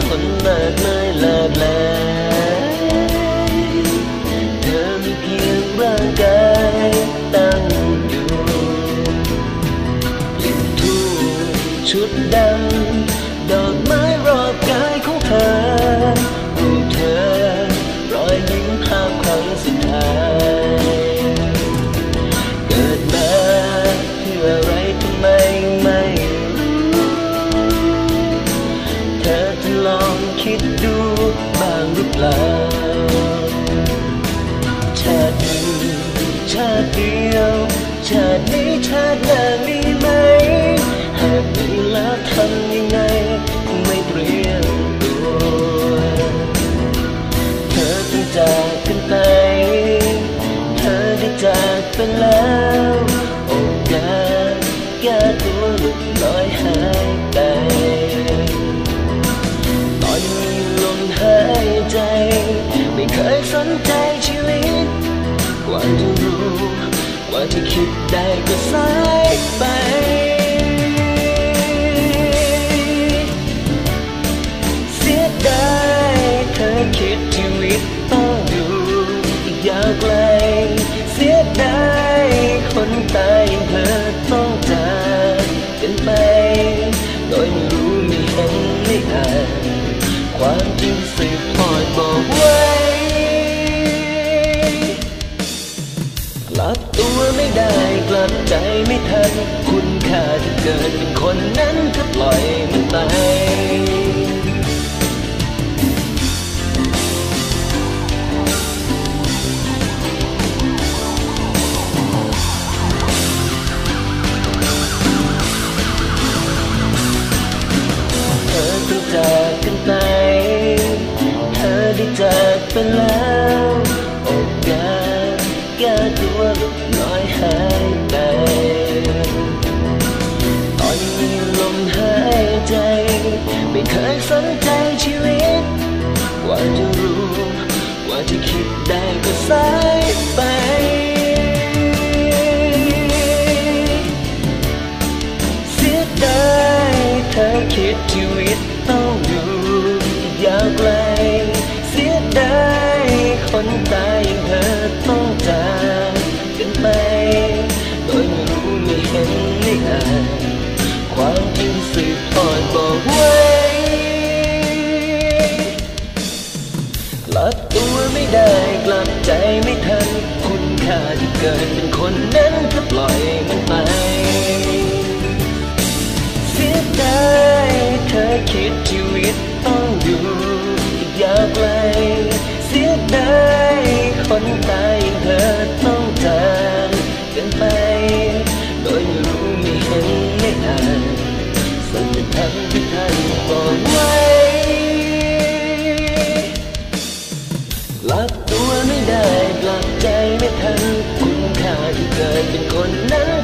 คนมากมายหลากหลายเธอมีเพียงร่างกาย คิดดูบ้างหรือเปล่า ชาติหนึ่งชาติเดียว ชาตินี้ชาติหน้ามีไหม หากมีแล้วทำยังไง ไม่เตรียมตัว เธอต้องจากกันไป เธอได้จากไปแล้ว โอกาสแก้ตัวหลุดลอยหาย กว่าคิดได้ก็สายไป เสียดายเธอคิดชีวิตต้องอยู่อีกยาวไกล เสียดายคนตายอย่างเธอต้องจากกันไป โดยไม่รู้ไม่เห็นไม่อ่านความจริงสืบทอดบอกว้ก กลับใจไม่ทัน คุณค่าที่เกิดเป็นคนนั้นก็ปล่อยมันไปเธอต้องจากกันไปเธอได้จากไปแล้ว วหลุดลอยหายไป ตอนมีลมหายใจ ไม่เคยสนใจชีวิตกว่าจะรู้กว่าจะคิดได้ก็สายไปเสียดายเธอคิดชีวิตต้องอยู่ยาวไกล เสียดายคนตา อดบอกไว้กลับตัวไม่ได้กลับใจไม่ทัน คุณค่าที่เกิดเป็นคนนั้นก็ปล่อยมันไปเสียดายเธอคิดชีวิตต้องอยู่อีกยาวไกลเสียดายคนตายเธอต้องจากกันไป ได้กลับใจไม่ทันคุณค่าที่เกิดเป็นคนนั้น